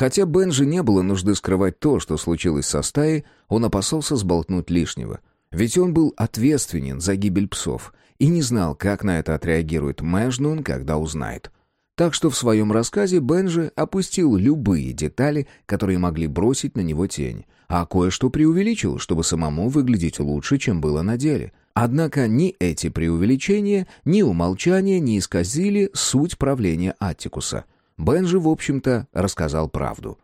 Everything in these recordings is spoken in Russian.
Хотя Бенжи не было нужды скрывать то, что случилось со стаей, он опасался сболтнуть лишнего. Ведь он был ответственен за гибель псов и не знал, как на это отреагирует Мэжнун, когда узнает. Так что в своем рассказе Бенжи опустил любые детали, которые могли бросить на него тень, а кое-что преувеличил, чтобы самому выглядеть лучше, чем было на деле. Однако ни эти преувеличения, ни умолчания не исказили суть правления Аттикуса. Бенжи, в общем-то, рассказал правду.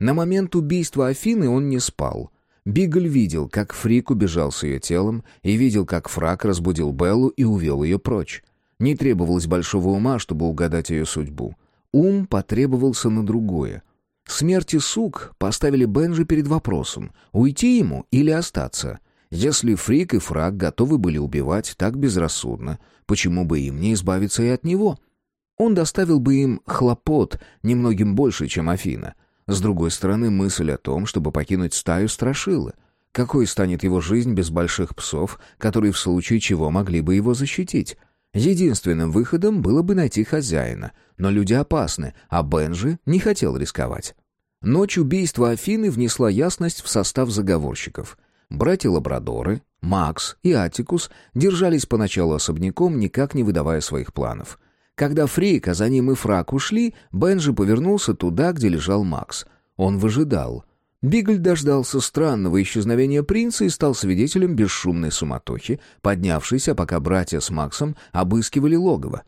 На момент убийства Афины он не спал — Бигль видел, как Фрик убежал с ее телом, и видел, как Фрак разбудил Беллу и увел ее прочь. Не требовалось большого ума, чтобы угадать ее судьбу. Ум потребовался на другое. Смерти сук поставили Бенжи перед вопросом, уйти ему или остаться. Если Фрик и Фрак готовы были убивать так безрассудно, почему бы им не избавиться и от него? Он доставил бы им хлопот немногим больше, чем Афина — с другой стороны, мысль о том, чтобы покинуть стаю, страшила. Какой станет его жизнь без больших псов, которые в случае чего могли бы его защитить? Единственным выходом было бы найти хозяина, но люди опасны, а Бенжи не хотел рисковать. Ночь убийства Афины внесла ясность в состав заговорщиков. Братья-лабрадоры, Макс и Атикус держались поначалу особняком, никак не выдавая своих планов. Когда Фрейк, за ним и Фрак ушли, Бенджи повернулся туда, где лежал Макс. Он выжидал. Бигль дождался странного исчезновения принца и стал свидетелем бесшумной суматохи, поднявшейся, пока братья с Максом обыскивали логово.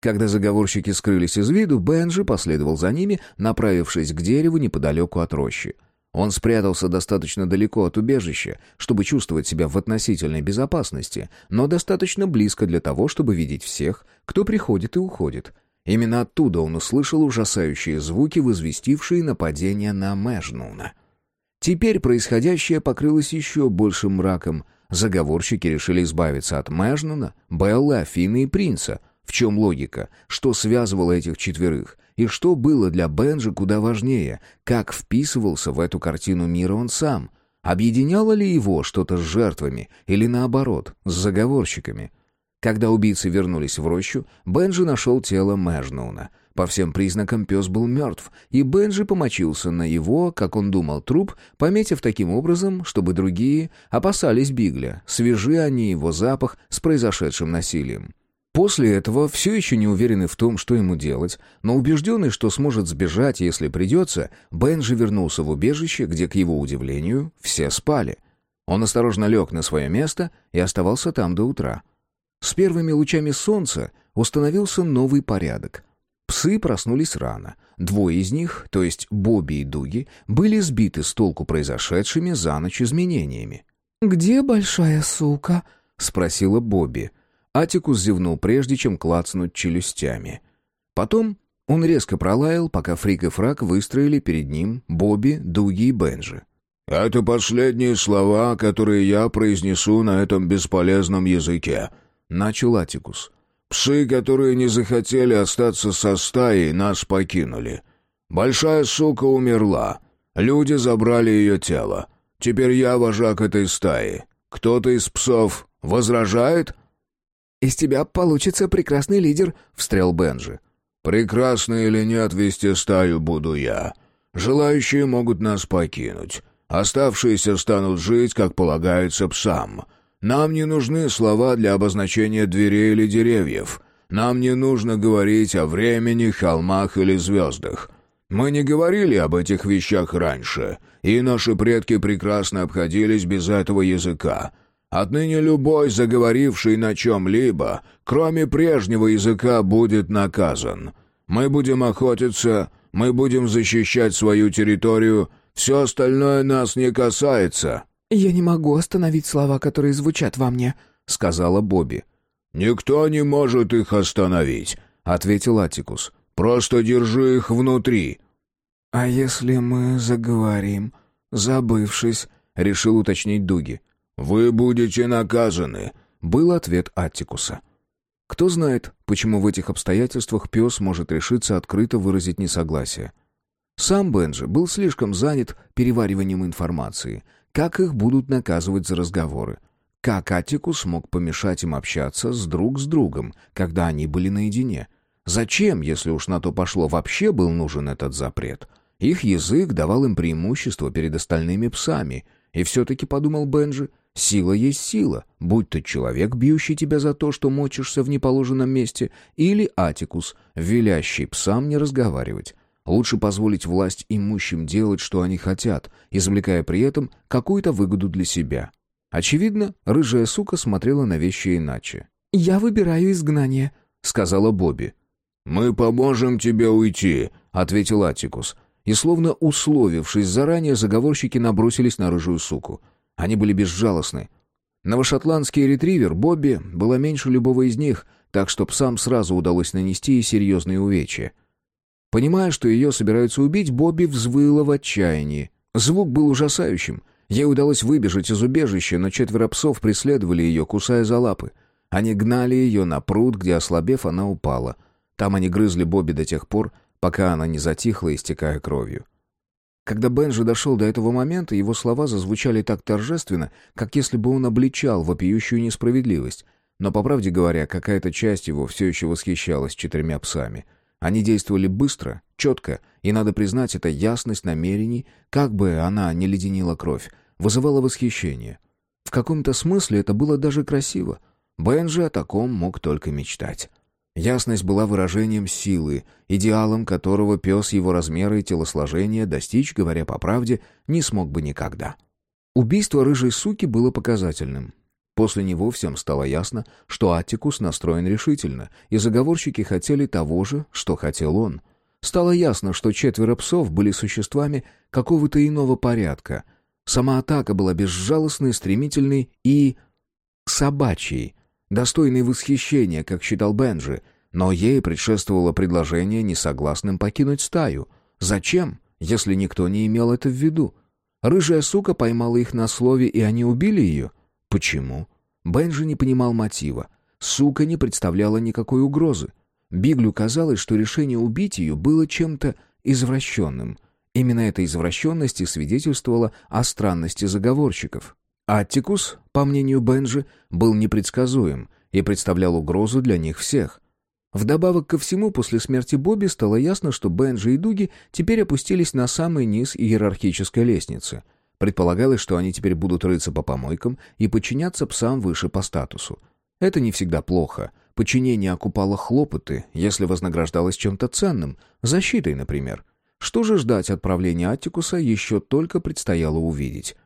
Когда заговорщики скрылись из виду, Бенджи последовал за ними, направившись к дереву неподалеку от рощи. Он спрятался достаточно далеко от убежища, чтобы чувствовать себя в относительной безопасности, но достаточно близко для того, чтобы видеть всех, кто приходит и уходит. Именно оттуда он услышал ужасающие звуки, возвестившие нападение на Мэжнуна. Теперь происходящее покрылось еще большим мраком. Заговорщики решили избавиться от Мэжнуна, Беллы, Афины и Принца. В чем логика? Что связывало этих четверых? И что было для Бенджи куда важнее, как вписывался в эту картину мира он сам? Объединяло ли его что-то с жертвами или наоборот, с заговорщиками? Когда убийцы вернулись в рощу, Бенджи нашел тело Мэжноуна. По всем признакам пес был мертв, и Бенджи помочился на его, как он думал, труп, пометив таким образом, чтобы другие опасались Бигля, свежи они его запах с произошедшим насилием. После этого, все еще не уверенный в том, что ему делать, но убежденный, что сможет сбежать, если придется, Бенджи вернулся в убежище, где, к его удивлению, все спали. Он осторожно лег на свое место и оставался там до утра. С первыми лучами солнца установился новый порядок. Псы проснулись рано. Двое из них, то есть Бобби и Дуги, были сбиты с толку произошедшими за ночь изменениями. «Где большая сука?» — спросила Бобби. Атикус зевнул прежде, чем клацнуть челюстями. Потом он резко пролаял, пока Фрик и Фрак выстроили перед ним Бобби, Дуги и Бенджи. «Это последние слова, которые я произнесу на этом бесполезном языке», — начал Атикус. «Псы, которые не захотели остаться со стаей, нас покинули. Большая сука умерла. Люди забрали ее тело. Теперь я вожак этой стаи. Кто-то из псов возражает?» «Из тебя получится прекрасный лидер», — встрял Бенджи. «Прекрасный или нет, вести стаю буду я. Желающие могут нас покинуть. Оставшиеся станут жить, как полагается псам. Нам не нужны слова для обозначения дверей или деревьев. Нам не нужно говорить о времени, холмах или звездах. Мы не говорили об этих вещах раньше, и наши предки прекрасно обходились без этого языка. Отныне любой, заговоривший на чем-либо, кроме прежнего языка, будет наказан. Мы будем охотиться, мы будем защищать свою территорию, все остальное нас не касается». «Я не могу остановить слова, которые звучат во мне», — сказала Бобби. «Никто не может их остановить», — ответил Атикус. «Просто держи их внутри». «А если мы заговорим, забывшись?» — решил уточнить Дуги. «Вы будете наказаны», — был ответ Аттикуса. Кто знает, почему в этих обстоятельствах пес может решиться открыто выразить несогласие. Сам Бенджи был слишком занят перевариванием информации, как их будут наказывать за разговоры, как Аттикус мог помешать им общаться с друг с другом, когда они были наедине. Зачем, если уж на то пошло, вообще был нужен этот запрет? Их язык давал им преимущество перед остальными псами. И все-таки, подумал Бенджи, сила есть сила, будь то человек, бьющий тебя за то, что мочишься в неположенном месте, или атикус, велящий псам не разговаривать. Лучше позволить власть имущим делать, что они хотят, извлекая при этом какую-то выгоду для себя. Очевидно, рыжая сука смотрела на вещи иначе. «Я выбираю изгнание», — сказала Бобби. «Мы поможем тебе уйти», — ответил Атикус. И словно условившись заранее, заговорщики набросились на рыжую суку. Они были безжалостны. Новошотландский ретривер Бобби была меньше любого из них, так что псам сразу удалось нанести ей серьезные увечья. Понимая, что ее собираются убить, Бобби взвыла в отчаянии. Звук был ужасающим. Ей удалось выбежать из убежища, но четверо псов преследовали ее, кусая за лапы. Они гнали ее на пруд, где, ослабев, она упала. Там они грызли Бобби до тех пор, пока она не затихла, истекая кровью. Когда Бенджи дошел до этого момента, его слова зазвучали так торжественно, как если бы он обличал вопиющую несправедливость. Но, по правде говоря, какая-то часть его все еще восхищалась четырьмя псами — они действовали быстро, четко, и, надо признать, эта ясность намерений, как бы она ни леденила кровь, вызывала восхищение. В каком-то смысле это было даже красиво. Бенджи о таком мог только мечтать. Ясность была выражением силы, идеалом которого пес его размера и телосложения достичь, говоря по правде, не смог бы никогда. Убийство рыжей суки было показательным. После него всем стало ясно, что Аттикус настроен решительно, и заговорщики хотели того же, что хотел он. Стало ясно, что четверо псов были существами какого-то иного порядка. Сама атака была безжалостной, стремительной и... собачьей, достойной восхищения, как считал Бенджи, но ей предшествовало предложение несогласным покинуть стаю. Зачем, если никто не имел это в виду? Рыжая сука поймала их на слове, и они убили ее — Почему? Бенджи не понимал мотива. Сука не представляла никакой угрозы. Биглю казалось, что решение убить ее было чем-то извращенным. Именно эта извращенность и свидетельствовала о странности заговорщиков. Аттикус, по мнению Бенджи, был непредсказуем и представлял угрозу для них всех. Вдобавок ко всему, после смерти Бобби стало ясно, что Бенджи и Дуги теперь опустились на самый низ иерархической лестницы — Предполагалось, что они теперь будут рыться по помойкам и подчиняться псам выше по статусу. Это не всегда плохо. Подчинение окупало хлопоты, если вознаграждалось чем-то ценным, защитой, например. Что же ждать отправления Аттикуса еще только предстояло увидеть.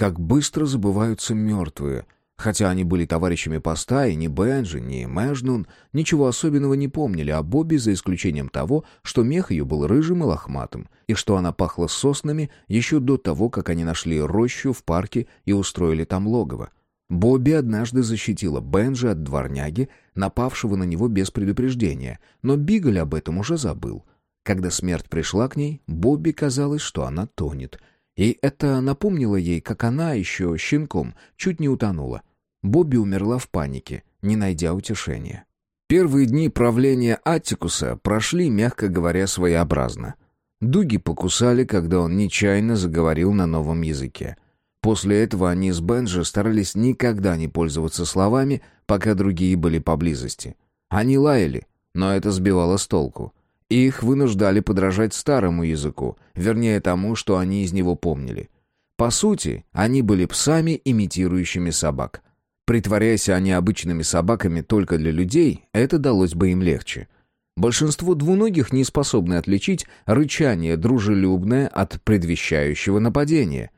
Как быстро забываются мертвые — Хотя они были товарищами поста, и ни Бенджи, ни Мэжнун ничего особенного не помнили о Бобби, за исключением того, что мех ее был рыжим и лохматым, и что она пахла соснами еще до того, как они нашли рощу в парке и устроили там логово. Бобби однажды защитила Бенджи от дворняги, напавшего на него без предупреждения, но Бигль об этом уже забыл. Когда смерть пришла к ней, Бобби казалось, что она тонет. И это напомнило ей, как она еще щенком чуть не утонула. Бобби умерла в панике, не найдя утешения. Первые дни правления Аттикуса прошли, мягко говоря, своеобразно. Дуги покусали, когда он нечаянно заговорил на новом языке. После этого они с Бенджи старались никогда не пользоваться словами, пока другие были поблизости. Они лаяли, но это сбивало с толку. Их вынуждали подражать старому языку, вернее тому, что они из него помнили. По сути, они были псами, имитирующими собак. Притворяясь они обычными собаками только для людей, это далось бы им легче. Большинство двуногих не способны отличить рычание дружелюбное от предвещающего нападения.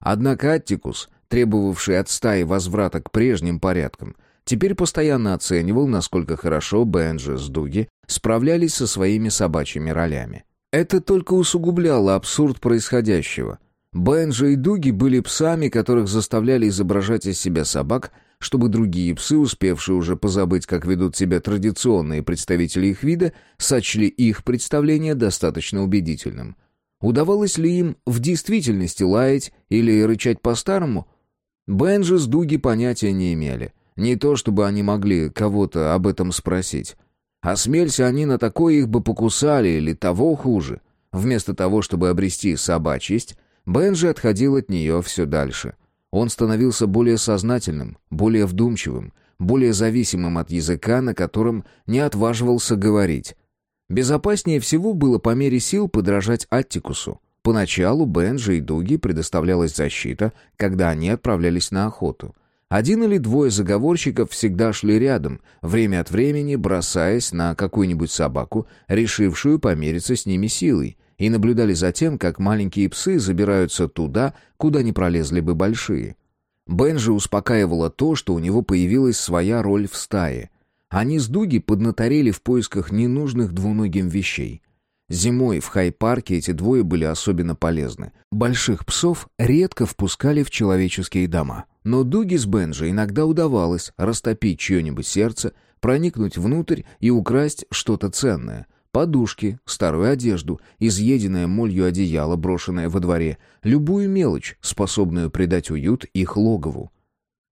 Однако Аттикус, требовавший от стаи возврата к прежним порядкам, теперь постоянно оценивал, насколько хорошо Бенджи с Дуги справлялись со своими собачьими ролями. Это только усугубляло абсурд происходящего. Бенджи и Дуги были псами, которых заставляли изображать из себя собак – чтобы другие псы, успевшие уже позабыть, как ведут себя традиционные представители их вида, сочли их представление достаточно убедительным. Удавалось ли им в действительности лаять или рычать по-старому? Бенджи с Дуги понятия не имели. Не то, чтобы они могли кого-то об этом спросить. Осмелься они на такое, их бы покусали или того хуже. Вместо того, чтобы обрести собачьесть, Бенджи отходил от нее все дальше — он становился более сознательным, более вдумчивым, более зависимым от языка, на котором не отваживался говорить. Безопаснее всего было по мере сил подражать Аттикусу. Поначалу Бенджи и Дуги предоставлялась защита, когда они отправлялись на охоту. Один или двое заговорщиков всегда шли рядом, время от времени бросаясь на какую-нибудь собаку, решившую помериться с ними силой, и наблюдали за тем, как маленькие псы забираются туда, куда не пролезли бы большие. Бенджи успокаивало то, что у него появилась своя роль в стае. Они с Дуги поднаторели в поисках ненужных двуногим вещей. Зимой в Хай-парке эти двое были особенно полезны. Больших псов редко впускали в человеческие дома. Но Дуги с Бенджи иногда удавалось растопить чье-нибудь сердце, проникнуть внутрь и украсть что-то ценное. Подушки, старую одежду, изъеденное молью одеяло, брошенное во дворе, любую мелочь, способную придать уют их логову.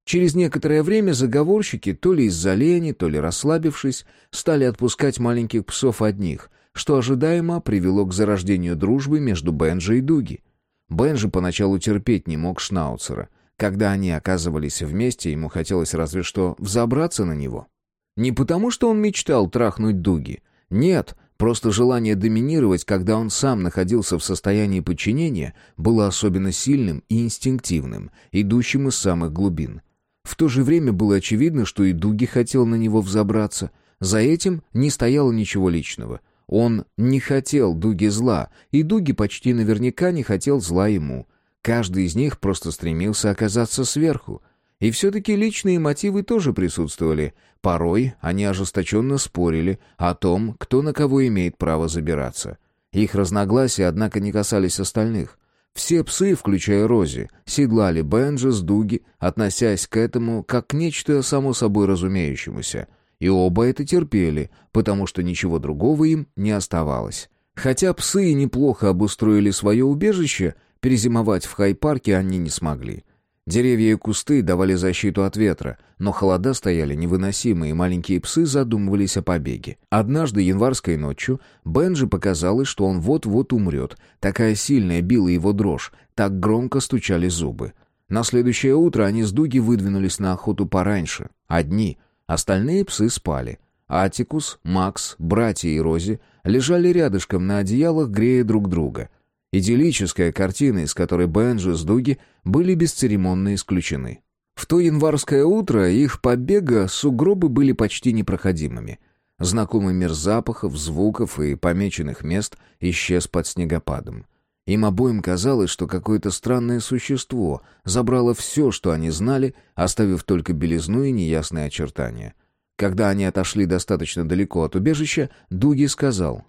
Через некоторое время заговорщики, то ли из-за лени, то ли расслабившись, стали отпускать маленьких псов одних, что ожидаемо привело к зарождению дружбы между Бенджи и Дуги. Бенджи поначалу терпеть не мог Шнауцера. Когда они оказывались вместе, ему хотелось разве что взобраться на него. Не потому, что он мечтал трахнуть Дуги. Нет, просто желание доминировать, когда он сам находился в состоянии подчинения, было особенно сильным и инстинктивным, идущим из самых глубин. В то же время было очевидно, что и Дуги хотел на него взобраться. За этим не стояло ничего личного — он не хотел Дуги зла, и Дуги почти наверняка не хотел зла ему. Каждый из них просто стремился оказаться сверху. И все-таки личные мотивы тоже присутствовали. Порой они ожесточенно спорили о том, кто на кого имеет право забираться. Их разногласия, однако, не касались остальных. Все псы, включая Рози, седлали Бенджи с Дуги, относясь к этому как к нечто само собой разумеющемуся — и оба это терпели, потому что ничего другого им не оставалось. Хотя псы неплохо обустроили свое убежище, перезимовать в Хай-парке они не смогли. Деревья и кусты давали защиту от ветра, но холода стояли невыносимые, и маленькие псы задумывались о побеге. Однажды январской ночью Бенджи показалось, что он вот-вот умрет. Такая сильная била его дрожь, так громко стучали зубы. На следующее утро они с Дуги выдвинулись на охоту пораньше. Одни, Остальные псы спали. Атикус, Макс, братья и Рози лежали рядышком на одеялах, грея друг друга. Идиллическая картина, из которой Бенджи с Дуги были бесцеремонно исключены. В то январское утро их побега сугробы были почти непроходимыми. Знакомый мир запахов, звуков и помеченных мест исчез под снегопадом. Им обоим казалось, что какое-то странное существо забрало все, что они знали, оставив только белизну и неясные очертания. Когда они отошли достаточно далеко от убежища, Дуги сказал.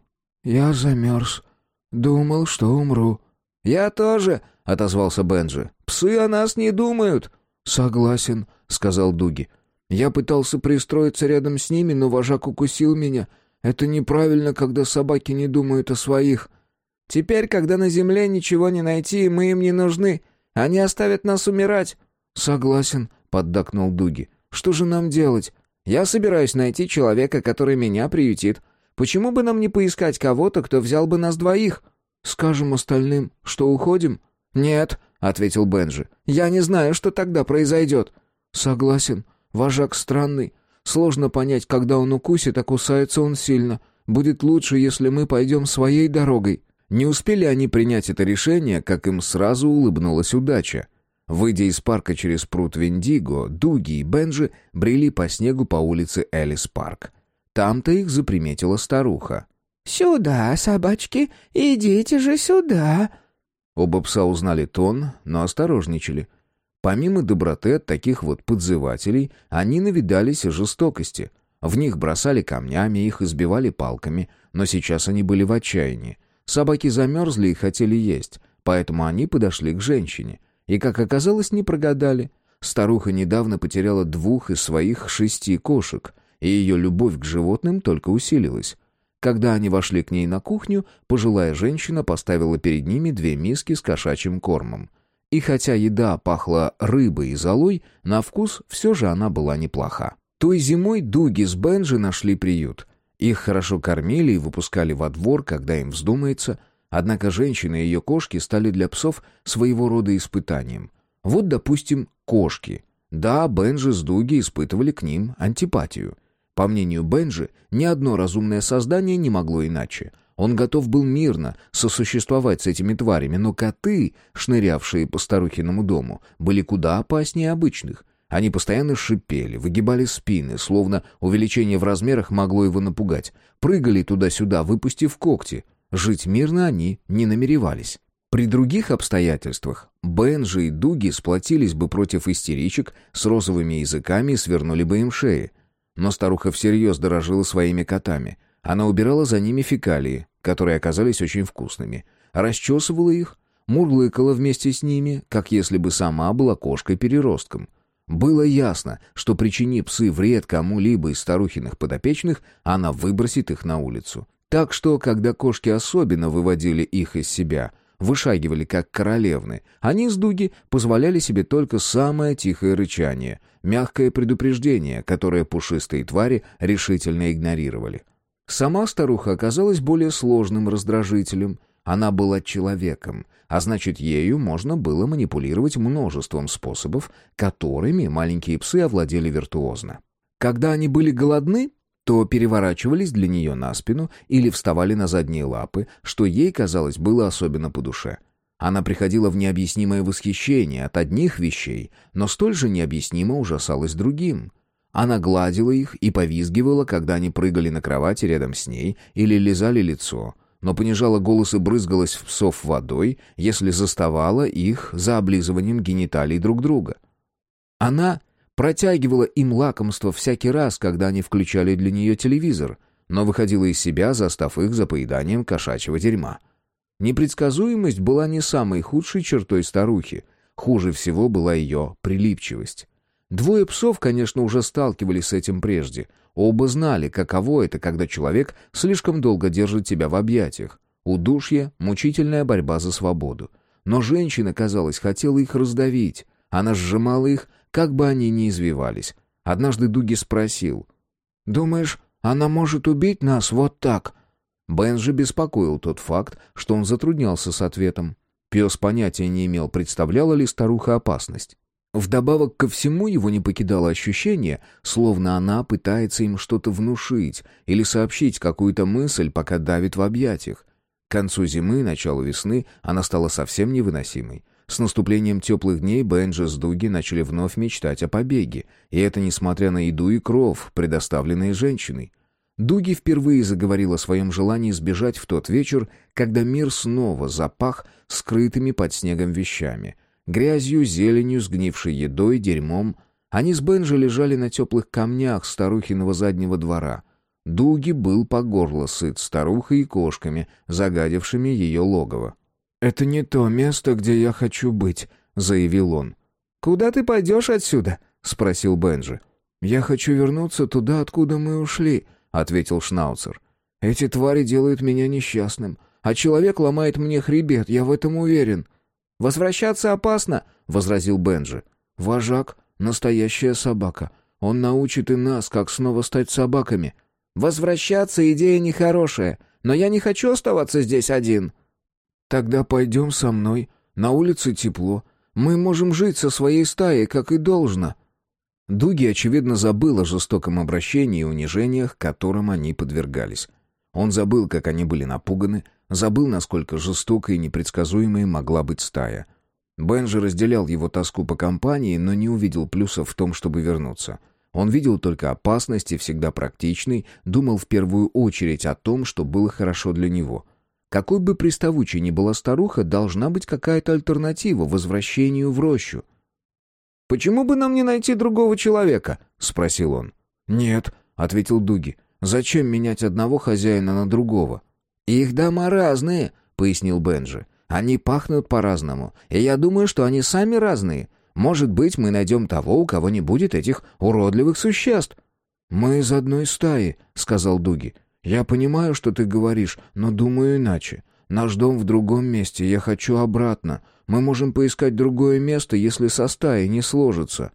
«Я замерз. Думал, что умру». «Я тоже», — отозвался Бенджи. «Псы о нас не думают». «Согласен», — сказал Дуги. «Я пытался пристроиться рядом с ними, но вожак укусил меня. Это неправильно, когда собаки не думают о своих». Теперь, когда на земле ничего не найти, мы им не нужны. Они оставят нас умирать». «Согласен», — поддакнул Дуги. «Что же нам делать?» «Я собираюсь найти человека, который меня приютит. Почему бы нам не поискать кого-то, кто взял бы нас двоих?» «Скажем остальным, что уходим?» «Нет», — ответил Бенджи. «Я не знаю, что тогда произойдет». «Согласен. Вожак странный. Сложно понять, когда он укусит, а кусается он сильно. Будет лучше, если мы пойдем своей дорогой». Не успели они принять это решение, как им сразу улыбнулась удача. Выйдя из парка через пруд Виндиго, Дуги и Бенджи брели по снегу по улице Элис Парк. Там-то их заприметила старуха. «Сюда, собачки, идите же сюда!» Оба пса узнали тон, но осторожничали. Помимо доброты от таких вот подзывателей, они навидались и жестокости. В них бросали камнями, их избивали палками, но сейчас они были в отчаянии. Собаки замерзли и хотели есть, поэтому они подошли к женщине. И, как оказалось, не прогадали. Старуха недавно потеряла двух из своих шести кошек, и ее любовь к животным только усилилась. Когда они вошли к ней на кухню, пожилая женщина поставила перед ними две миски с кошачьим кормом. И хотя еда пахла рыбой и золой, на вкус все же она была неплоха. Той зимой Дуги с Бенджи нашли приют. Их хорошо кормили и выпускали во двор, когда им вздумается, однако женщина и ее кошки стали для псов своего рода испытанием. Вот, допустим, кошки. Да, Бенджи с Дуги испытывали к ним антипатию. По мнению Бенджи, ни одно разумное создание не могло иначе. Он готов был мирно сосуществовать с этими тварями, но коты, шнырявшие по старухиному дому, были куда опаснее обычных. Они постоянно шипели, выгибали спины, словно увеличение в размерах могло его напугать. Прыгали туда-сюда, выпустив когти. Жить мирно они не намеревались. При других обстоятельствах Бенджи и Дуги сплотились бы против истеричек с розовыми языками и свернули бы им шеи. Но старуха всерьез дорожила своими котами. Она убирала за ними фекалии, которые оказались очень вкусными, расчесывала их, мурлыкала вместе с ними, как если бы сама была кошкой-переростком. Было ясно, что причини псы вред кому-либо из старухиных подопечных, она выбросит их на улицу. Так что, когда кошки особенно выводили их из себя, вышагивали как королевны, они с дуги позволяли себе только самое тихое рычание, мягкое предупреждение, которое пушистые твари решительно игнорировали. Сама старуха оказалась более сложным раздражителем. Она была человеком, а значит, ею можно было манипулировать множеством способов, которыми маленькие псы овладели виртуозно. Когда они были голодны, то переворачивались для нее на спину или вставали на задние лапы, что ей, казалось, было особенно по душе. Она приходила в необъяснимое восхищение от одних вещей, но столь же необъяснимо ужасалась другим. Она гладила их и повизгивала, когда они прыгали на кровати рядом с ней или лизали лицо, но понижала голос и брызгалась в псов водой, если заставала их за облизыванием гениталий друг друга. Она протягивала им лакомство всякий раз, когда они включали для нее телевизор, но выходила из себя, застав их за поеданием кошачьего дерьма. Непредсказуемость была не самой худшей чертой старухи. Хуже всего была ее прилипчивость. Двое псов, конечно, уже сталкивались с этим прежде. Оба знали, каково это, когда человек слишком долго держит тебя в объятиях. Удушье — мучительная борьба за свободу. Но женщина, казалось, хотела их раздавить. Она сжимала их, как бы они ни извивались. Однажды Дуги спросил. «Думаешь, она может убить нас вот так?» Бен же беспокоил тот факт, что он затруднялся с ответом. Пес понятия не имел, представляла ли старуха опасность. Вдобавок ко всему его не покидало ощущение, словно она пытается им что-то внушить или сообщить какую-то мысль, пока давит в объятиях. К концу зимы, началу весны она стала совсем невыносимой. С наступлением теплых дней Бенджи с Дуги начали вновь мечтать о побеге, и это несмотря на еду и кров, предоставленные женщиной. Дуги впервые заговорил о своем желании сбежать в тот вечер, когда мир снова запах скрытыми под снегом вещами. Грязью, зеленью, сгнившей едой, дерьмом. Они с Бенджи лежали на теплых камнях старухиного заднего двора. Дуги был по горло сыт старухой и кошками, загадившими ее логово. «Это не то место, где я хочу быть», — заявил он. «Куда ты пойдешь отсюда?» — спросил Бенджи. «Я хочу вернуться туда, откуда мы ушли», — ответил Шнауцер. «Эти твари делают меня несчастным, а человек ломает мне хребет, я в этом уверен». «Возвращаться опасно», — возразил Бенджи. «Вожак — настоящая собака. Он научит и нас, как снова стать собаками». «Возвращаться — идея нехорошая, но я не хочу оставаться здесь один». «Тогда пойдем со мной. На улице тепло. Мы можем жить со своей стаей, как и должно». Дуги, очевидно, забыл о жестоком обращении и унижениях, которым они подвергались. Он забыл, как они были напуганы, забыл, насколько жестокой и непредсказуемой могла быть стая. Бенджи разделял его тоску по компании, но не увидел плюсов в том, чтобы вернуться. Он видел только опасности, всегда практичный, думал в первую очередь о том, что было хорошо для него — какой бы приставучей ни была старуха, должна быть какая-то альтернатива возвращению в рощу. «Почему бы нам не найти другого человека?» — спросил он. «Нет», — ответил Дуги. «Зачем менять одного хозяина на другого?» «Их дома разные», — пояснил Бенджи. «Они пахнут по-разному, и я думаю, что они сами разные. Может быть, мы найдем того, у кого не будет этих уродливых существ». «Мы из одной стаи», — сказал Дуги. «Я понимаю, что ты говоришь, но думаю иначе. Наш дом в другом месте, я хочу обратно. Мы можем поискать другое место, если со стаей не сложится».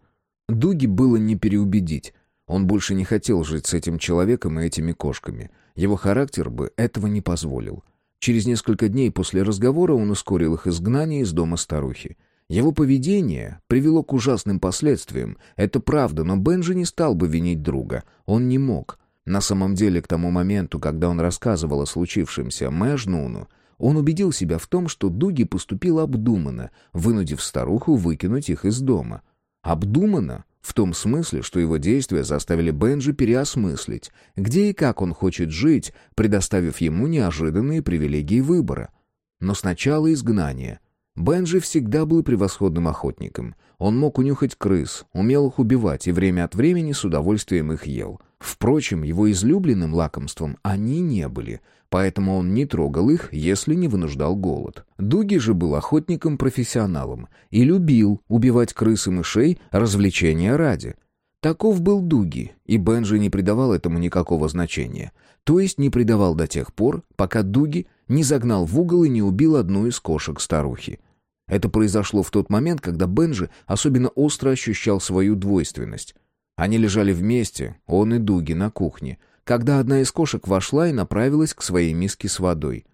Дуги было не переубедить. Он больше не хотел жить с этим человеком и этими кошками. Его характер бы этого не позволил. Через несколько дней после разговора он ускорил их изгнание из дома старухи. Его поведение привело к ужасным последствиям. Это правда, но Бенджи не стал бы винить друга. Он не мог. На самом деле, к тому моменту, когда он рассказывал о случившемся Мэжнуну, он убедил себя в том, что Дуги поступил обдуманно, вынудив старуху выкинуть их из дома. Обдуманно в том смысле, что его действия заставили Бенджи переосмыслить, где и как он хочет жить, предоставив ему неожиданные привилегии выбора. Но сначала изгнание. Бенджи всегда был превосходным охотником. Он мог унюхать крыс, умел их убивать и время от времени с удовольствием их ел. Впрочем, его излюбленным лакомством они не были, поэтому он не трогал их, если не вынуждал голод. Дуги же был охотником-профессионалом и любил убивать крыс и мышей развлечения ради. Таков был Дуги, и Бенджи не придавал этому никакого значения. То есть не придавал до тех пор, пока Дуги не загнал в угол и не убил одну из кошек старухи. Это произошло в тот момент, когда Бенджи особенно остро ощущал свою двойственность. Они лежали вместе, он и Дуги, на кухне — когда одна из кошек вошла и направилась к своей миске с водой.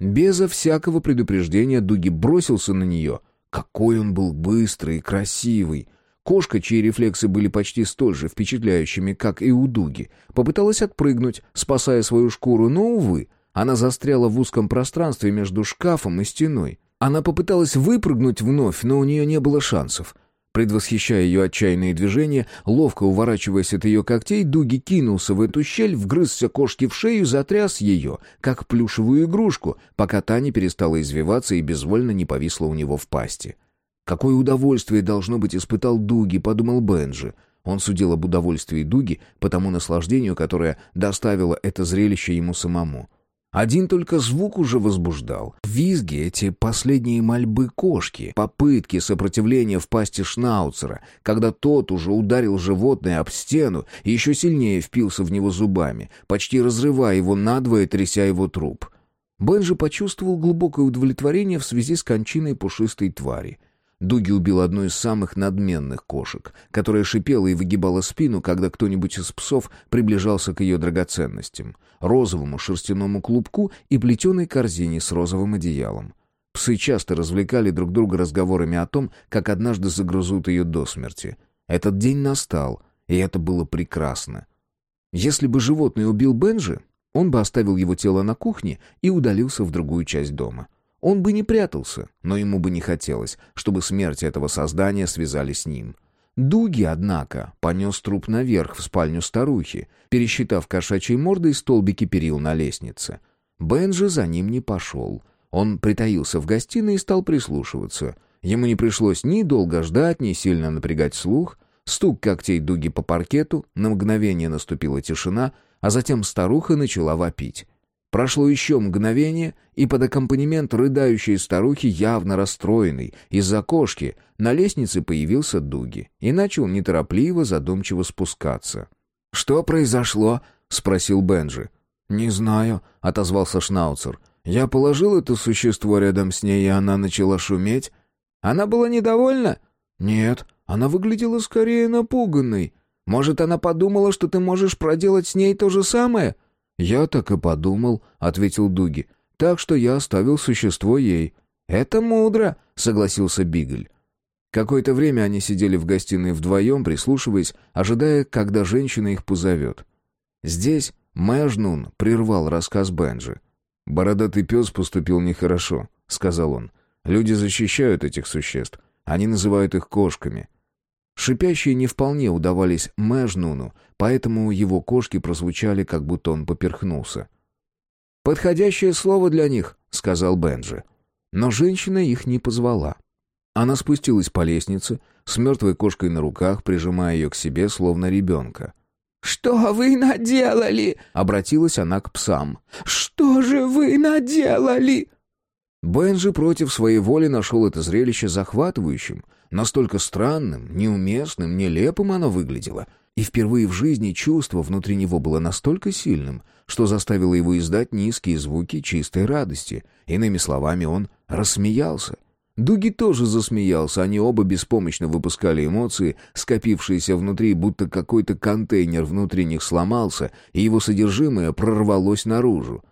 Безо всякого предупреждения Дуги бросился на нее. Какой он был быстрый и красивый! Кошка, чьи рефлексы были почти столь же впечатляющими, как и у Дуги, попыталась отпрыгнуть, спасая свою шкуру, но, увы, она застряла в узком пространстве между шкафом и стеной. Она попыталась выпрыгнуть вновь, но у нее не было шансов. Предвосхищая ее отчаянные движения, ловко уворачиваясь от ее когтей, Дуги кинулся в эту щель, вгрызся кошки в шею, затряс ее, как плюшевую игрушку, пока та не перестала извиваться и безвольно не повисла у него в пасти. «Какое удовольствие, должно быть, испытал Дуги», — подумал Бенджи. Он судил об удовольствии Дуги по тому наслаждению, которое доставило это зрелище ему самому. Один только звук уже возбуждал. Визги эти последние мольбы кошки, попытки сопротивления в пасти шнауцера, когда тот уже ударил животное об стену и еще сильнее впился в него зубами, почти разрывая его надвое, тряся его труп. Бенджи почувствовал глубокое удовлетворение в связи с кончиной пушистой твари — Дуги убил одну из самых надменных кошек, которая шипела и выгибала спину, когда кто-нибудь из псов приближался к ее драгоценностям, розовому шерстяному клубку и плетеной корзине с розовым одеялом. Псы часто развлекали друг друга разговорами о том, как однажды загрызут ее до смерти. Этот день настал, и это было прекрасно. Если бы животное убил Бенджи, он бы оставил его тело на кухне и удалился в другую часть дома. Он бы не прятался, но ему бы не хотелось, чтобы смерть этого создания связали с ним. Дуги, однако, понес труп наверх в спальню старухи, пересчитав кошачьей мордой столбики перил на лестнице. Бен же за ним не пошел. Он притаился в гостиной и стал прислушиваться. Ему не пришлось ни долго ждать, ни сильно напрягать слух. Стук когтей дуги по паркету, на мгновение наступила тишина, а затем старуха начала вопить. Прошло еще мгновение, и под аккомпанемент рыдающей старухи, явно расстроенной из-за кошки, на лестнице появился Дуги и начал неторопливо, задумчиво спускаться. «Что произошло?» — спросил Бенджи. «Не знаю», — отозвался Шнауцер. «Я положил это существо рядом с ней, и она начала шуметь». «Она была недовольна?» «Нет, она выглядела скорее напуганной. Может, она подумала, что ты можешь проделать с ней то же самое?» «Я так и подумал», — ответил Дуги. «Так что я оставил существо ей». «Это мудро», — согласился Бигль. Какое-то время они сидели в гостиной вдвоем, прислушиваясь, ожидая, когда женщина их позовет. Здесь Мэжнун прервал рассказ Бенджи. «Бородатый пес поступил нехорошо», — сказал он. «Люди защищают этих существ. Они называют их кошками. Шипящие не вполне удавались Мэжнуну, поэтому его кошки прозвучали, как будто он поперхнулся. «Подходящее слово для них», — сказал Бенджи. Но женщина их не позвала. Она спустилась по лестнице, с мертвой кошкой на руках, прижимая ее к себе, словно ребенка. «Что вы наделали?» — обратилась она к псам. «Что же вы наделали?» Бенджи против своей воли нашел это зрелище захватывающим. Настолько странным, неуместным, нелепым оно выглядело. И впервые в жизни чувство внутри него было настолько сильным, что заставило его издать низкие звуки чистой радости. Иными словами, он рассмеялся. Дуги тоже засмеялся, они оба беспомощно выпускали эмоции, скопившиеся внутри, будто какой-то контейнер внутри них сломался, и его содержимое прорвалось наружу.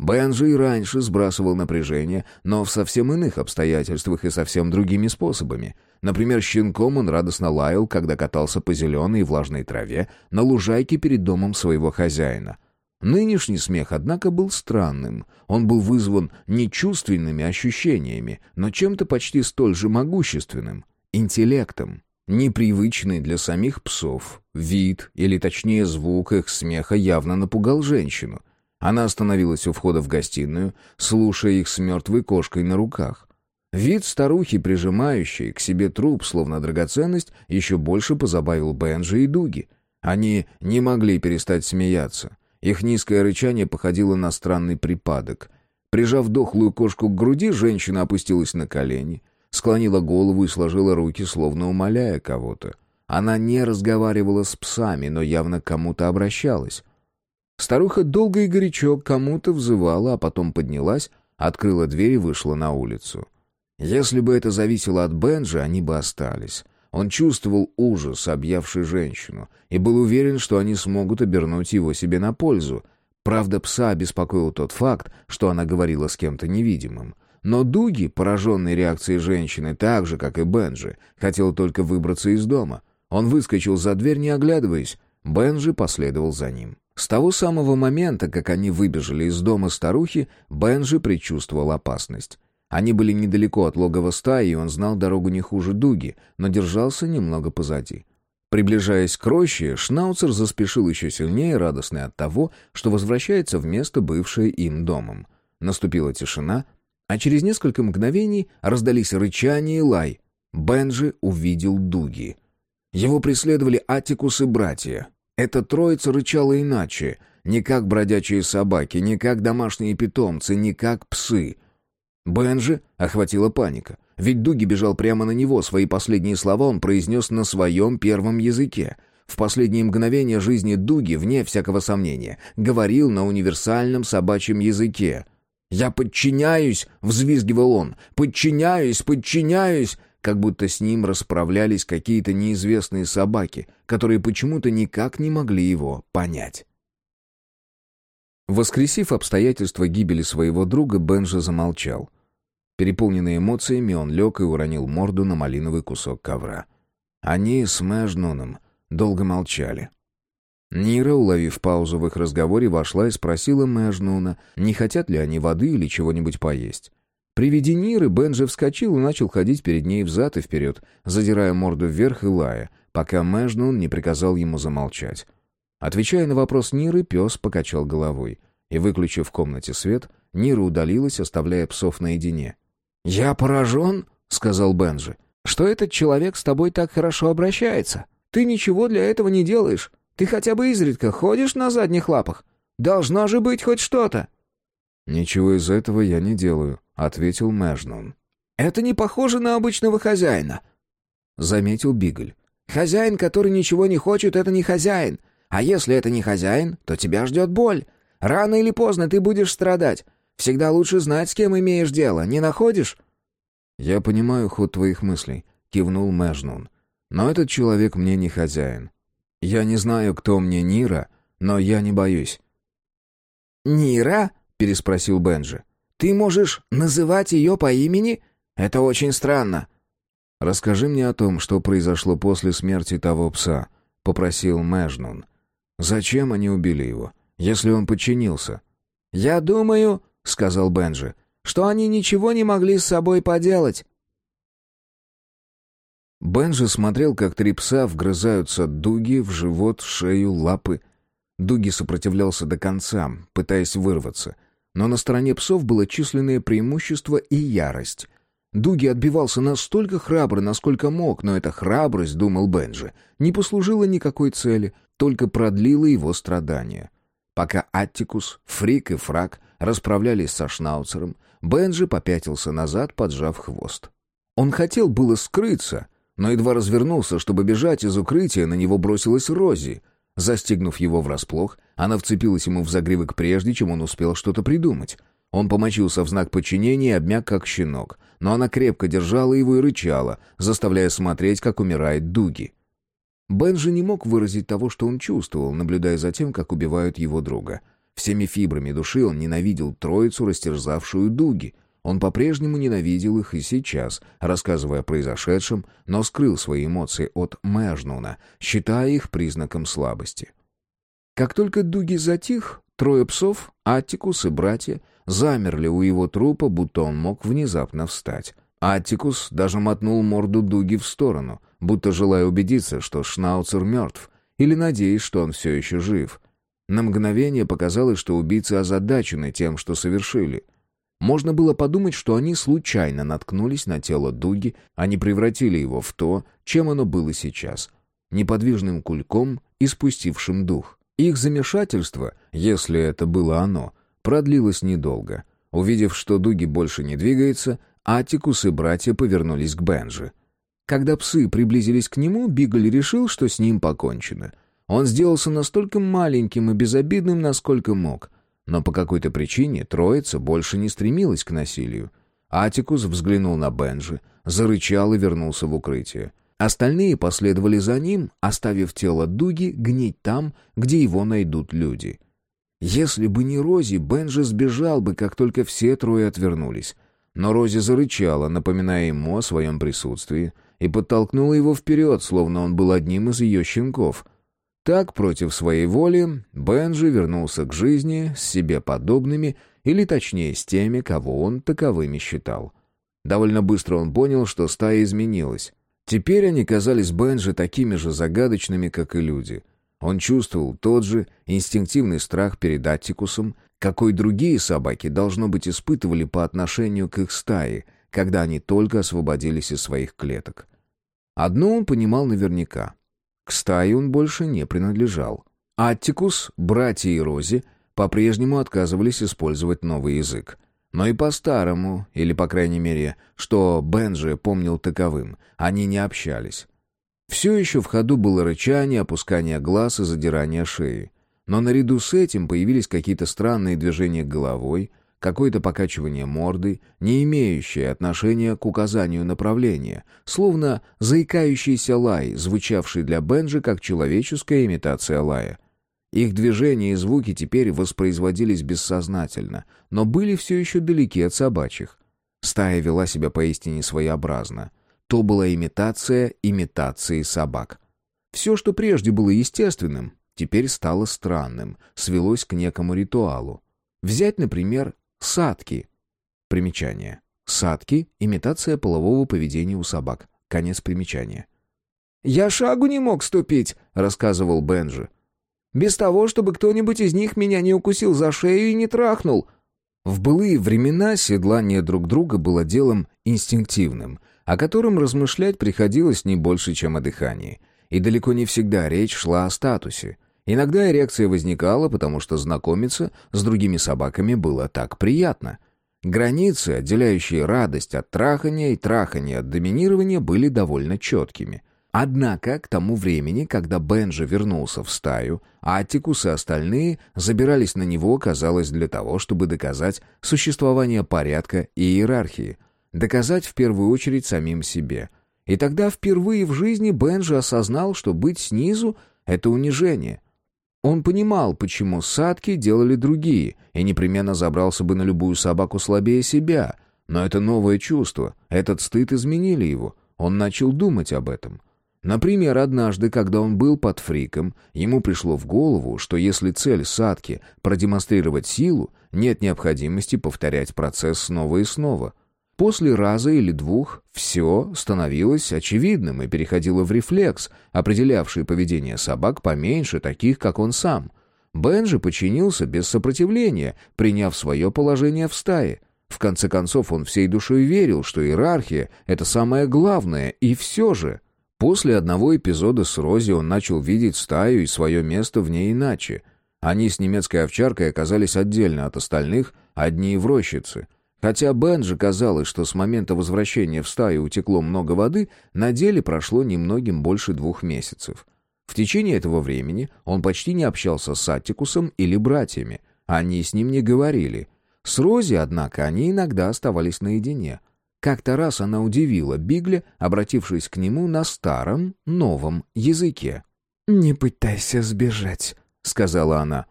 Бенджи и раньше сбрасывал напряжение, но в совсем иных обстоятельствах и совсем другими способами. Например, щенком он радостно лаял, когда катался по зеленой и влажной траве на лужайке перед домом своего хозяина. Нынешний смех, однако, был странным. Он был вызван не чувственными ощущениями, но чем-то почти столь же могущественным — интеллектом. Непривычный для самих псов, вид, или точнее звук их смеха явно напугал женщину — она остановилась у входа в гостиную, слушая их с мертвой кошкой на руках. Вид старухи, прижимающей к себе труп, словно драгоценность, еще больше позабавил Бенджи и Дуги. Они не могли перестать смеяться. Их низкое рычание походило на странный припадок. Прижав дохлую кошку к груди, женщина опустилась на колени, склонила голову и сложила руки, словно умоляя кого-то. Она не разговаривала с псами, но явно к кому-то обращалась. Старуха долго и горячо кому-то взывала, а потом поднялась, открыла дверь и вышла на улицу. Если бы это зависело от Бенджи, они бы остались. Он чувствовал ужас, объявший женщину, и был уверен, что они смогут обернуть его себе на пользу. Правда, пса беспокоил тот факт, что она говорила с кем-то невидимым. Но Дуги, пораженный реакцией женщины, так же, как и Бенджи, хотел только выбраться из дома. Он выскочил за дверь, не оглядываясь. Бенджи последовал за ним. С того самого момента, как они выбежали из дома старухи, Бенджи предчувствовал опасность. Они были недалеко от логова стаи, и он знал дорогу не хуже Дуги, но держался немного позади. Приближаясь к роще, Шнауцер заспешил еще сильнее, радостный от того, что возвращается в место, бывшее им домом. Наступила тишина, а через несколько мгновений раздались рычание и лай. Бенджи увидел Дуги. Его преследовали Атикус и братья. Эта троица рычала иначе, не как бродячие собаки, не как домашние питомцы, не как псы. Бенжи охватила паника. Ведь Дуги бежал прямо на него, свои последние слова он произнес на своем первом языке. В последние мгновения жизни Дуги, вне всякого сомнения, говорил на универсальном собачьем языке. «Я подчиняюсь!» — взвизгивал он. «Подчиняюсь! Подчиняюсь!» Как будто с ним расправлялись какие-то неизвестные собаки, которые почему-то никак не могли его понять. Воскресив обстоятельства гибели своего друга, Бенжа замолчал. Переполненный эмоциями, он лег и уронил морду на малиновый кусок ковра. Они с Мэжнуном долго молчали. Нира, уловив паузу в их разговоре, вошла и спросила Мэжнуна, не хотят ли они воды или чего-нибудь поесть. При виде Ниры Бенджи вскочил и начал ходить перед ней взад и вперед, задирая морду вверх и лая, пока Мэжнун не приказал ему замолчать. Отвечая на вопрос Ниры, пес покачал головой. И, выключив в комнате свет, Нира удалилась, оставляя псов наедине. «Я поражен», — сказал Бенджи, — «что этот человек с тобой так хорошо обращается. Ты ничего для этого не делаешь. Ты хотя бы изредка ходишь на задних лапах. Должно же быть хоть что-то». «Ничего из этого я не делаю», ответил Мэжнун. «Это не похоже на обычного хозяина», — заметил Бигль. «Хозяин, который ничего не хочет, это не хозяин. А если это не хозяин, то тебя ждет боль. Рано или поздно ты будешь страдать. Всегда лучше знать, с кем имеешь дело, не находишь?» «Я понимаю ход твоих мыслей», — кивнул Мэжнун. «Но этот человек мне не хозяин. Я не знаю, кто мне Нира, но я не боюсь». «Нира?» — переспросил Бенджи. Ты можешь называть ее по имени? Это очень странно». «Расскажи мне о том, что произошло после смерти того пса», — попросил Мэжнун. «Зачем они убили его, если он подчинился?» «Я думаю», — сказал Бенджи, — «что они ничего не могли с собой поделать». Бенджи смотрел, как три пса вгрызаются дуги в живот, шею, лапы. Дуги сопротивлялся до конца, пытаясь вырваться — но на стороне псов было численное преимущество и ярость. Дуги отбивался настолько храбро, насколько мог, но эта храбрость, думал Бенджи, не послужила никакой цели, только продлила его страдания. Пока Аттикус, Фрик и Фрак расправлялись со Шнауцером, Бенджи попятился назад, поджав хвост. Он хотел было скрыться, но едва развернулся, чтобы бежать из укрытия, на него бросилась Рози. Застигнув его врасплох, она вцепилась ему в загривок прежде, чем он успел что-то придумать. Он помочился в знак подчинения и обмяк, как щенок. Но она крепко держала его и рычала, заставляя смотреть, как умирает Дуги. Бен же не мог выразить того, что он чувствовал, наблюдая за тем, как убивают его друга. Всеми фибрами души он ненавидел троицу, растерзавшую дуги. Он по-прежнему ненавидел их и сейчас, рассказывая о произошедшем, но скрыл свои эмоции от Мэжнуна, считая их признаком слабости. Как только дуги затих, трое псов, Аттикус и братья, замерли у его трупа, будто он мог внезапно встать. Аттикус даже мотнул морду дуги в сторону, будто желая убедиться, что Шнауцер мертв, или надеясь, что он все еще жив. На мгновение показалось, что убийцы озадачены тем, что совершили. Можно было подумать, что они случайно наткнулись на тело Дуги, а не превратили его в то, чем оно было сейчас — неподвижным кульком, испустившим дух. Их замешательство, если это было оно, продлилось недолго. Увидев, что Дуги больше не двигается, Атикус и братья повернулись к Бенжи. Когда псы приблизились к нему, Бигль решил, что с ним покончено. Он сделался настолько маленьким и безобидным, насколько мог. Но по какой-то причине троица больше не стремилась к насилию. Атикус взглянул на Бенжи, зарычал и вернулся в укрытие. Остальные последовали за ним, оставив тело Дуги гнить там, где его найдут люди. Если бы не Рози, Бенжи сбежал бы, как только все трое отвернулись. Но Рози зарычала, напоминая ему о своем присутствии, и подтолкнула его вперед, словно он был одним из ее щенков. Так, против своей воли, Бенжи вернулся к жизни с себе подобными, или точнее с теми, кого он таковыми считал. Довольно быстро он понял, что стая изменилась. Теперь они казались Бенджи такими же загадочными, как и люди. Он чувствовал тот же инстинктивный страх перед Аттикусом, какой другие собаки, должно быть, испытывали по отношению к их стае, когда они только освободились из своих клеток. Одно он понимал наверняка. К стае он больше не принадлежал. Аттикус, братья и Рози по-прежнему отказывались использовать новый язык — но и по-старому, или, по крайней мере, что Бенджи помнил таковым, они не общались. Все еще в ходу было рычание, опускание глаз и задирание шеи. Но наряду с этим появились какие-то странные движения головой, какое-то покачивание морды, не имеющее отношения к указанию направления, словно заикающийся лай, звучавший для Бенджи как человеческая имитация лая — их движения и звуки теперь воспроизводились бессознательно, но были все еще далеки от собачьих. Стая вела себя поистине своеобразно. То была имитация имитации собак. Все, что прежде было естественным, теперь стало странным, свелось к некому ритуалу. Взять, например, садки. Примечание. Садки — имитация полового поведения у собак. Конец примечания. «Я шагу не мог ступить», — рассказывал Бенджи. Без того, чтобы кто-нибудь из них меня не укусил за шею и не трахнул». В былые времена седлание друг друга было делом инстинктивным, о котором размышлять приходилось не больше, чем о дыхании. И далеко не всегда речь шла о статусе. Иногда эрекция возникала, потому что знакомиться с другими собаками было так приятно. Границы, отделяющие радость от трахания и трахание от доминирования, были довольно четкими. Однако, к тому времени, когда Бенджи вернулся в стаю, Аттикус и остальные забирались на него, казалось, для того, чтобы доказать существование порядка и иерархии. Доказать в первую очередь самим себе. И тогда впервые в жизни Бенджи осознал, что быть снизу — это унижение. Он понимал, почему садки делали другие, и непременно забрался бы на любую собаку слабее себя. Но это новое чувство, этот стыд изменили его. Он начал думать об этом — Например, однажды, когда он был под фриком, ему пришло в голову, что если цель садки — продемонстрировать силу, нет необходимости повторять процесс снова и снова. После раза или двух все становилось очевидным и переходило в рефлекс, определявший поведение собак поменьше таких, как он сам. Бенджи подчинился без сопротивления, приняв свое положение в стае. В конце концов, он всей душой верил, что иерархия — это самое главное, и все же... После одного эпизода с Рози он начал видеть стаю и свое место в ней иначе. Они с немецкой овчаркой оказались отдельно от остальных, одни в рощице. Хотя Бенджи казалось, что с момента возвращения в стаю утекло много воды, на деле прошло немногим больше двух месяцев. В течение этого времени он почти не общался с Аттикусом или братьями. Они с ним не говорили. С Рози, однако, они иногда оставались наедине — как-то раз она удивила Бигля, обратившись к нему на старом, новом языке. «Не пытайся сбежать», — сказала она.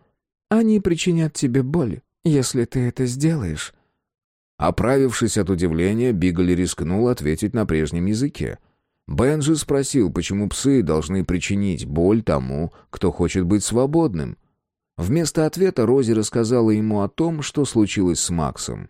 Они причинят тебе боль, если ты это сделаешь». Оправившись от удивления, Бигль рискнул ответить на прежнем языке. Бенджи спросил, почему псы должны причинить боль тому, кто хочет быть свободным. Вместо ответа Рози рассказала ему о том, что случилось с Максом.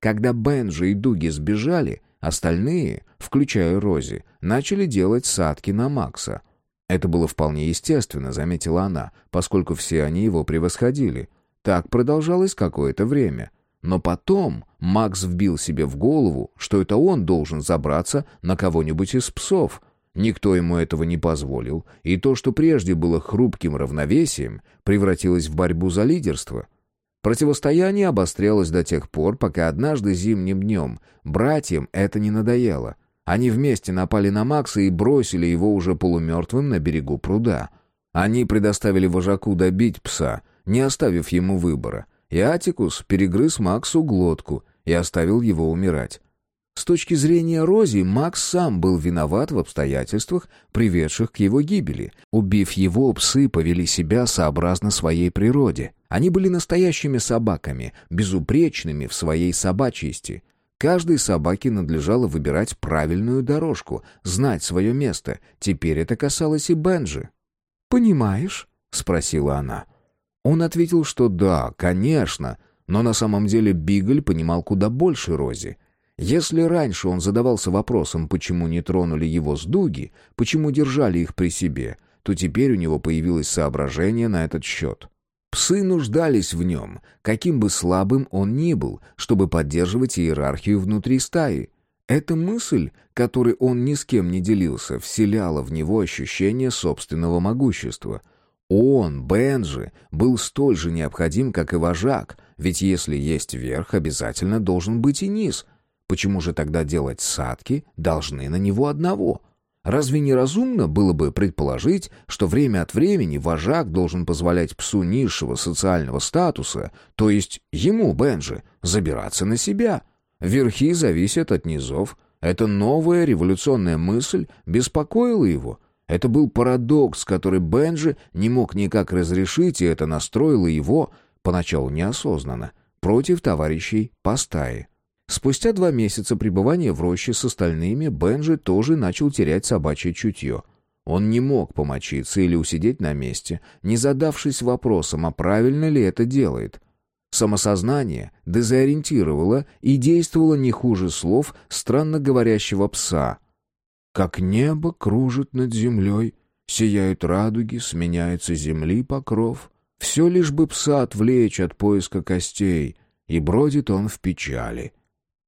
Когда Бенджи и Дуги сбежали, остальные, включая Рози, начали делать садки на Макса. Это было вполне естественно, заметила она, поскольку все они его превосходили. Так продолжалось какое-то время — но потом Макс вбил себе в голову, что это он должен забраться на кого-нибудь из псов. Никто ему этого не позволил, и то, что прежде было хрупким равновесием, превратилось в борьбу за лидерство. Противостояние обострялось до тех пор, пока однажды зимним днем братьям это не надоело. Они вместе напали на Макса и бросили его уже полумертвым на берегу пруда. Они предоставили вожаку добить пса, не оставив ему выбора и Атикус перегрыз Максу глотку и оставил его умирать. С точки зрения Рози, Макс сам был виноват в обстоятельствах, приведших к его гибели. Убив его, псы повели себя сообразно своей природе. Они были настоящими собаками, безупречными в своей собачьести. Каждой собаке надлежало выбирать правильную дорожку, знать свое место. Теперь это касалось и Бенджи. «Понимаешь?» — спросила она. Он ответил, что да, конечно, но на самом деле Бигль понимал куда больше Рози. Если раньше он задавался вопросом, почему не тронули его с дуги, почему держали их при себе, то теперь у него появилось соображение на этот счет. Псы нуждались в нем, каким бы слабым он ни был, чтобы поддерживать иерархию внутри стаи. Эта мысль, которой он ни с кем не делился, вселяла в него ощущение собственного могущества — он, Бенджи, был столь же необходим, как и вожак, ведь если есть верх, обязательно должен быть и низ. Почему же тогда делать садки должны на него одного? Разве не разумно было бы предположить, что время от времени вожак должен позволять псу низшего социального статуса, то есть ему, Бенджи, забираться на себя? Верхи зависят от низов. Эта новая революционная мысль беспокоила его — это был парадокс, который Бенджи не мог никак разрешить, и это настроило его, поначалу неосознанно, против товарищей по стае. Спустя два месяца пребывания в роще с остальными Бенджи тоже начал терять собачье чутье. Он не мог помочиться или усидеть на месте, не задавшись вопросом, а правильно ли это делает. Самосознание дезориентировало и действовало не хуже слов странно говорящего пса — как небо кружит над землей, сияют радуги, сменяется земли покров. Все лишь бы пса отвлечь от поиска костей, и бродит он в печали.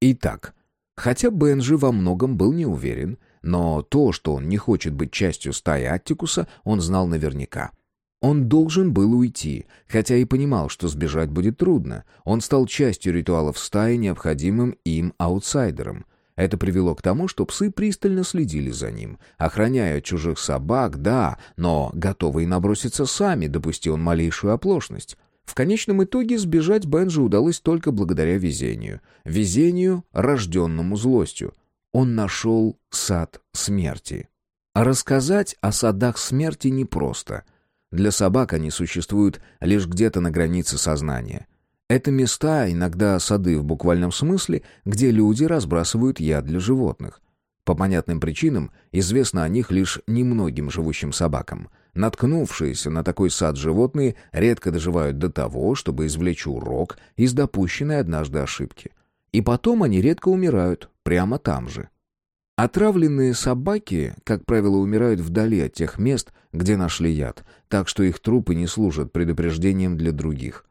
Итак, хотя Бенджи во многом был не уверен, но то, что он не хочет быть частью стаи Аттикуса, он знал наверняка. Он должен был уйти, хотя и понимал, что сбежать будет трудно. Он стал частью ритуалов стаи, необходимым им аутсайдером. Это привело к тому, что псы пристально следили за ним, охраняя чужих собак, да, но готовые наброситься сами, допусти он малейшую оплошность. В конечном итоге сбежать Бенджи удалось только благодаря везению. Везению, рожденному злостью. Он нашел сад смерти. А рассказать о садах смерти непросто. Для собак они существуют лишь где-то на границе сознания. Это места, иногда сады в буквальном смысле, где люди разбрасывают яд для животных. По понятным причинам известно о них лишь немногим живущим собакам. Наткнувшиеся на такой сад животные редко доживают до того, чтобы извлечь урок из допущенной однажды ошибки. И потом они редко умирают, прямо там же. Отравленные собаки, как правило, умирают вдали от тех мест, где нашли яд, так что их трупы не служат предупреждением для других.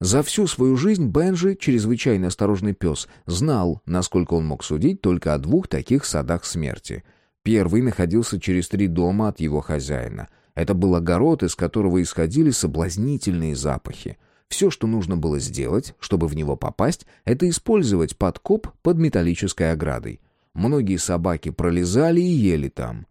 За всю свою жизнь Бенджи, чрезвычайно осторожный пес, знал, насколько он мог судить, только о двух таких садах смерти. Первый находился через три дома от его хозяина. Это был огород, из которого исходили соблазнительные запахи. Все, что нужно было сделать, чтобы в него попасть, это использовать подкоп под металлической оградой. Многие собаки пролезали и ели там.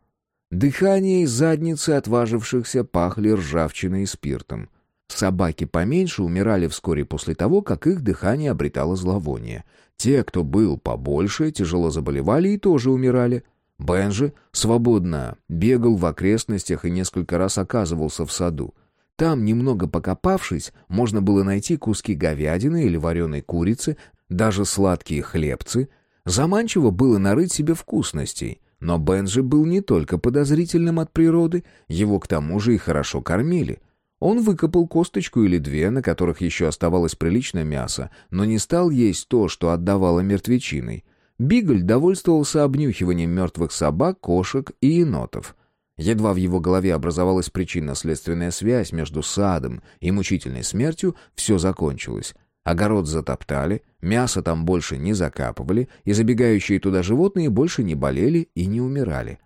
Дыхание из задницы отважившихся пахли ржавчиной и спиртом. Собаки поменьше умирали вскоре после того, как их дыхание обретало зловоние. Те, кто был побольше, тяжело заболевали и тоже умирали. Бен свободно бегал в окрестностях и несколько раз оказывался в саду. Там, немного покопавшись, можно было найти куски говядины или вареной курицы, даже сладкие хлебцы. Заманчиво было нарыть себе вкусностей. Но Бенджи был не только подозрительным от природы, его к тому же и хорошо кормили. Он выкопал косточку или две, на которых еще оставалось приличное мясо, но не стал есть то, что отдавало мертвечиной. Бигль довольствовался обнюхиванием мертвых собак, кошек и енотов. Едва в его голове образовалась причинно-следственная связь между садом и мучительной смертью, все закончилось. Огород затоптали, мясо там больше не закапывали, и забегающие туда животные больше не болели и не умирали.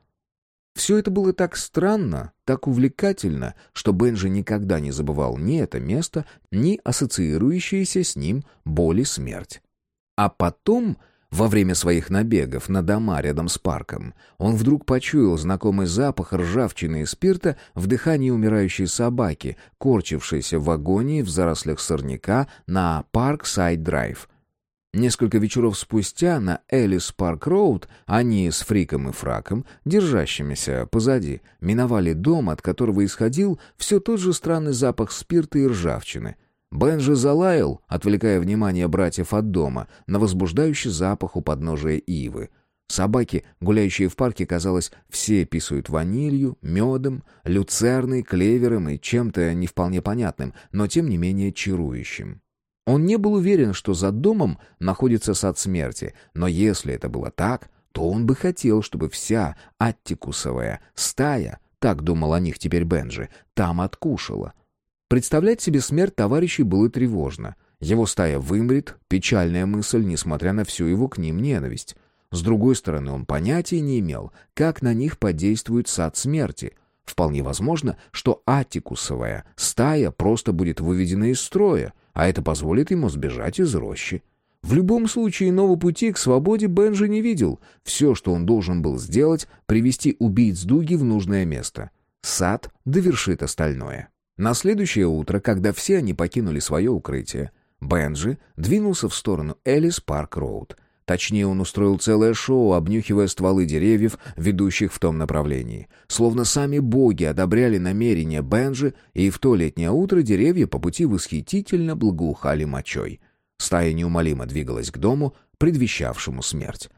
Все это было так странно, так увлекательно, что Бенджи никогда не забывал ни это место, ни ассоциирующиеся с ним боль и смерть. А потом во время своих набегов на дома рядом с парком он вдруг почуял знакомый запах ржавчины и спирта в дыхании умирающей собаки, корчившейся в агонии в зарослях сорняка на Парк-Сайд-Драйв. Несколько вечеров спустя на Элис Парк Роуд они с Фриком и Фраком, держащимися позади, миновали дом, от которого исходил все тот же странный запах спирта и ржавчины — Бенджи залаял, отвлекая внимание братьев от дома, на возбуждающий запах у подножия ивы. Собаки, гуляющие в парке, казалось, все писают ванилью, медом, люцерной, клевером и чем-то не вполне понятным, но тем не менее чарующим. Он не был уверен, что за домом находится сад смерти, но если это было так, то он бы хотел, чтобы вся аттикусовая стая, так думал о них теперь Бенджи, там откушала. Представлять себе смерть товарищей было тревожно. Его стая вымрет, печальная мысль, несмотря на всю его к ним ненависть. С другой стороны, он понятия не имел, как на них подействует сад смерти. Вполне возможно, что атикусовая стая просто будет выведена из строя, а это позволит ему сбежать из рощи. В любом случае, иного пути к свободе Бенджи не видел. Все, что он должен был сделать, привести убийц Дуги в нужное место. Сад довершит остальное. На следующее утро, когда все они покинули свое укрытие, Бенджи двинулся в сторону Элис Парк Роуд. Точнее, он устроил целое шоу, обнюхивая стволы деревьев, ведущих в том направлении. Словно сами боги одобряли намерения Бенджи, и в то летнее утро деревья по пути восхитительно благоухали мочой. Стая неумолимо двигалась к дому, предвещавшему смерть.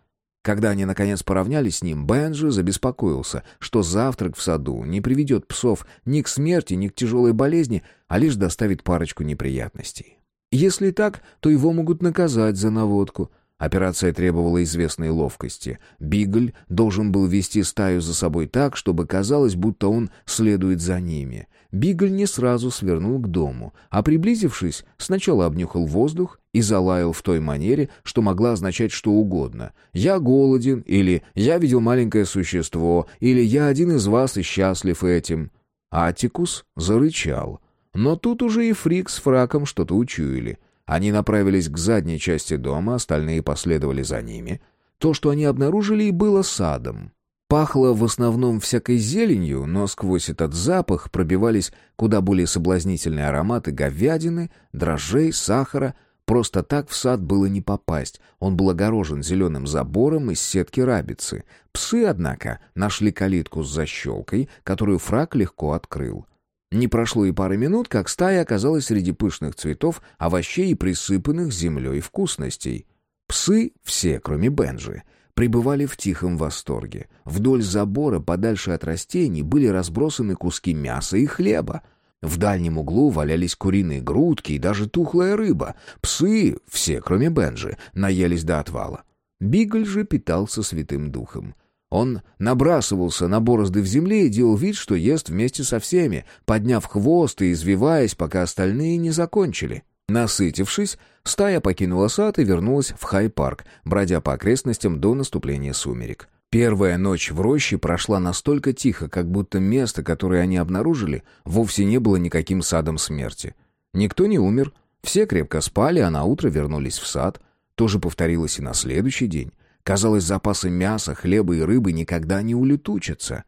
Когда они, наконец, поравнялись с ним, Бенджи забеспокоился, что завтрак в саду не приведет псов ни к смерти, ни к тяжелой болезни, а лишь доставит парочку неприятностей. Если так, то его могут наказать за наводку. Операция требовала известной ловкости. Бигль должен был вести стаю за собой так, чтобы казалось, будто он следует за ними. Бигль не сразу свернул к дому, а приблизившись, сначала обнюхал воздух и залаял в той манере, что могла означать что угодно. «Я голоден» или «Я видел маленькое существо» или «Я один из вас и счастлив этим». Атикус зарычал. Но тут уже и Фрик с Фраком что-то учуяли — они направились к задней части дома, остальные последовали за ними. То, что они обнаружили, и было садом. Пахло в основном всякой зеленью, но сквозь этот запах пробивались куда более соблазнительные ароматы говядины, дрожжей, сахара. Просто так в сад было не попасть. Он был огорожен зеленым забором из сетки рабицы. Псы, однако, нашли калитку с защелкой, которую фраг легко открыл. Не прошло и пары минут, как стая оказалась среди пышных цветов, овощей и присыпанных землей вкусностей. Псы, все, кроме Бенжи, пребывали в тихом восторге. Вдоль забора, подальше от растений, были разбросаны куски мяса и хлеба. В дальнем углу валялись куриные грудки и даже тухлая рыба. Псы, все, кроме Бенжи, наелись до отвала. Бигль же питался святым духом. Он набрасывался на борозды в земле и делал вид, что ест вместе со всеми, подняв хвост и извиваясь, пока остальные не закончили. Насытившись, стая покинула сад и вернулась в Хай-парк, бродя по окрестностям до наступления сумерек. Первая ночь в роще прошла настолько тихо, как будто место, которое они обнаружили, вовсе не было никаким садом смерти. Никто не умер, все крепко спали, а на утро вернулись в сад. То же повторилось и на следующий день. Казалось, запасы мяса, хлеба и рыбы никогда не улетучатся.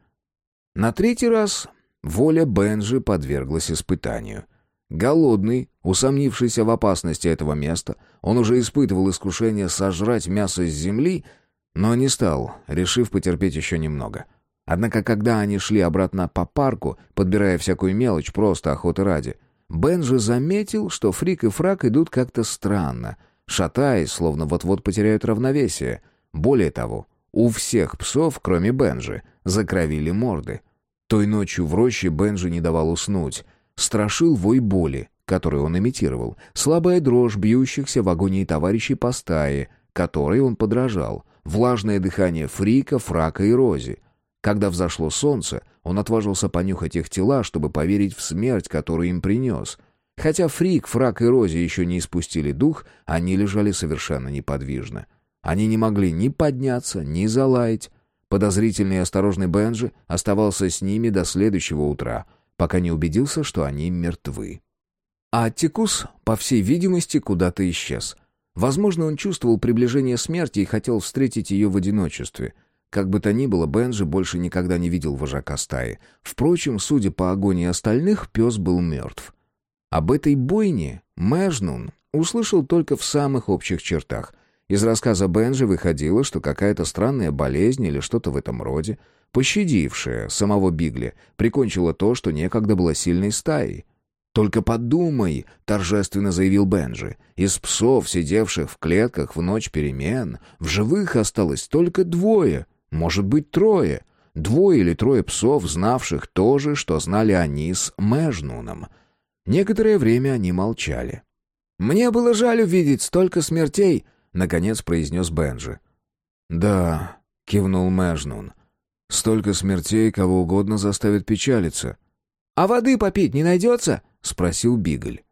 На третий раз воля Бенджи подверглась испытанию. Голодный, усомнившийся в опасности этого места, он уже испытывал искушение сожрать мясо с земли, но не стал, решив потерпеть еще немного. Однако, когда они шли обратно по парку, подбирая всякую мелочь просто охоты ради, Бен же заметил, что Фрик и Фрак идут как-то странно, шатаясь, словно вот-вот потеряют равновесие. Более того, у всех псов, кроме Бенжи, закровили морды. Той ночью в роще Бенжи не давал уснуть. Страшил вой боли, который он имитировал, слабая дрожь бьющихся в агонии товарищей по стае, которой он подражал, влажное дыхание Фрика, Фрака и Рози. Когда взошло солнце, он отважился понюхать их тела, чтобы поверить в смерть, которую им принес. Хотя Фрик, Фрак и Рози еще не испустили дух, они лежали совершенно неподвижно. Они не могли ни подняться, ни залаять. Подозрительный и осторожный Бенджи оставался с ними до следующего утра, пока не убедился, что они мертвы. А Аттикус, по всей видимости, куда-то исчез. Возможно, он чувствовал приближение смерти и хотел встретить ее в одиночестве. Как бы то ни было, Бенджи больше никогда не видел вожака стаи. Впрочем, судя по агонии остальных, пес был мертв. Об этой бойне Мэжнун услышал только в самых общих чертах. Из рассказа Бенджи выходило, что какая-то странная болезнь или что-то в этом роде, пощадившая самого Бигли, прикончила то, что некогда было сильной стаей. «Только подумай», — торжественно заявил Бенджи, «из псов, сидевших в клетках в ночь перемен, в живых осталось только двое, может быть, трое. Двое или трое псов, знавших то же, что знали они с Мэжнуном». Некоторое время они молчали. «Мне было жаль увидеть столько смертей», — наконец произнес Бенджи. «Да», — кивнул Мэжнун, — «столько смертей кого угодно заставит печалиться». «А воды попить не найдется?» — спросил Бигль.